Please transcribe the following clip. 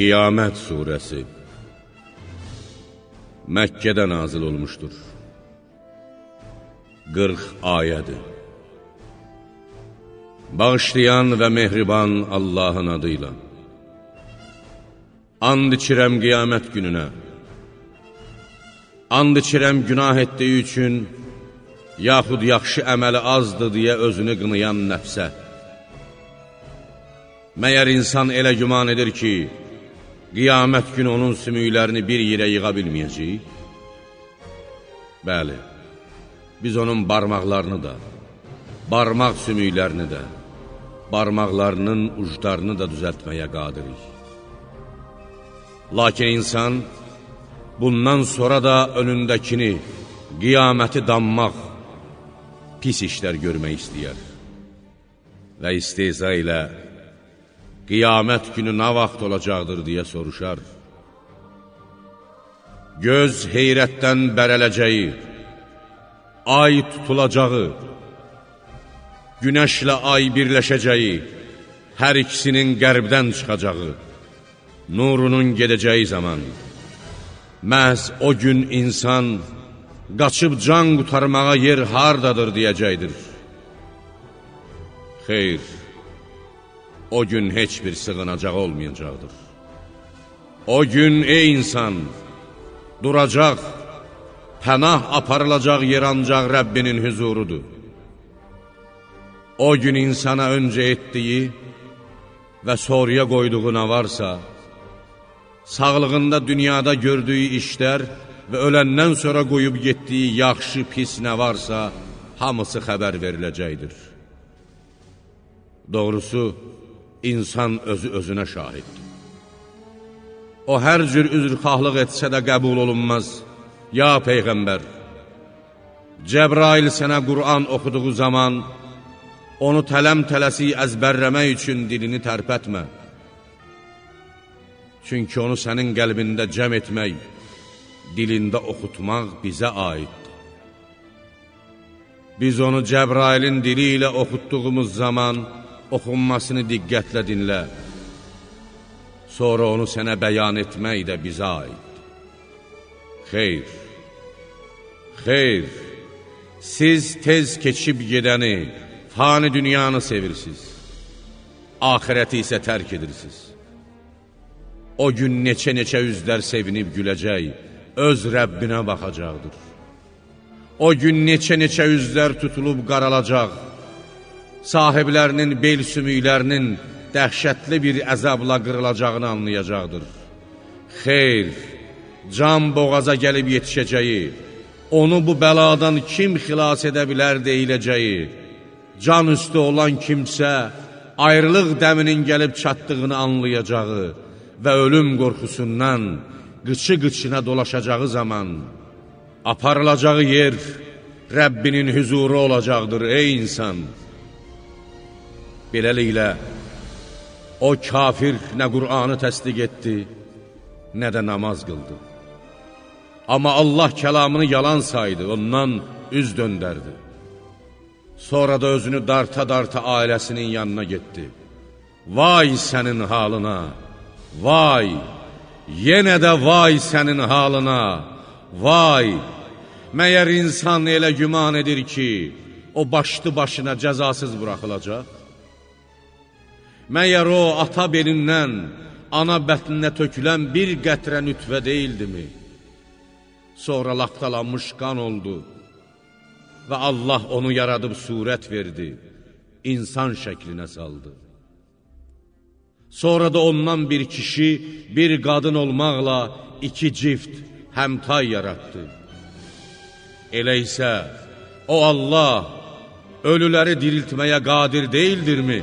Qiyamət Suresi Məkkədə nazil olmuşdur. 40 ayədir. Bağışlayan və mehriban Allahın adıyla. And içirəm qiyamət gününə. And içirəm günah etdiyi üçün yaxud yaxşı əməli azdır deyə özünü qınayan nəfsə. Məyər insan elə güman edir ki, qiyamət günü onun sümüklərini bir yerə yığa bilməyəcəyik? Bəli, biz onun barmaqlarını da, barmaq sümüklərini də, barmaqlarının uclarını da düzəltməyə qadirik. Lakin insan bundan sonra da önündəkini, qiyaməti dammaq, pis işlər görmək istəyər və isteyza ilə qiyamət günü nə vaxt olacaqdır deyə soruşar. Göz heyrətdən bərələcəyi, ay tutulacağı, günəşlə ay birləşəcəyi, hər ikisinin qərbdən çıxacağı, nurunun gedəcəyi zaman, məhz o gün insan qaçıb can qutarmağa yer hardadır deyəcəkdir. Xeyr, o gün heç bir sığınacaq olmayacaqdır. O gün, ey insan, duracaq, pənah aparılacaq yer ancaq Rəbbinin hüzurudur. O gün insana öncə etdiyi və soruya qoyduğu nə varsa, sağlığında dünyada gördüyü işlər və öləndən sonra qoyub getdiyi yaxşı, pis nə varsa, hamısı xəbər veriləcəkdir. Doğrusu, insan özü özünə şahiddir. O hər cür üzrxahlıq etsə də qəbul olunmaz. Ya Peyğəmbər, Cəbrail sənə Qur'an oxuduğu zaman onu tələm-tələsi əzbərləmək üçün dilini tərpətmə. Çünki onu sənin qəlbində cəm etmək, dilində oxutmaq bizə aiddir. Biz onu Cəbrailin dili ilə oxutduğumuz zaman, oxunmasını diqqətlə dinlə. Sonra onu sənə bəyan etmək də bizə aid. Xeyr, xeyr, siz tez keçib gedəni, fani dünyanı sevirsiniz, ahirəti isə tərk edirsiniz. O gün neçə-neçə üzlər sevinib güləcək, öz Rəbbinə baxacaqdır. O gün neçə-neçə üzlər tutulub qaralacaq, sahiblərinin bel sümüklərinin dəhşətli bir əzabla qırılacağını anlayacaqdır. Xeyr, can boğaza gəlib yetişəcəyi, onu bu bəladan kim xilas edə bilər deyiləcəyi, can üstü olan kimsə ayrılıq dəminin gəlib çatdığını anlayacağı və ölüm qorxusundan qıçı-qıçına dolaşacağı zaman aparılacağı yer Rəbbinin hüzuru olacaqdır, ey insan! Beləliklə, o kafir nə Qur'anı təsdiq etdi, nə də namaz qıldı. Amma Allah kəlamını yalan saydı, ondan üz döndərdi. Sonra da özünü darta-darta ailəsinin yanına getdi. Vay sənin halına, vay, yenə də vay sənin halına, vay, məyər insan elə güman edir ki, o başlı başına cəzasız buraxılacaq? Məyər o ata belindən, ana bətninə tökülən bir qətrə nütvə deyildimi? Sonra laxtalanmış qan oldu və Allah onu yaradıb surət verdi, insan şəklinə saldı. Sonra da ondan bir kişi, bir qadın olmaqla iki cift həmtay yaratdı. Elə isə o Allah ölüləri diriltməyə qadir deyildirmi?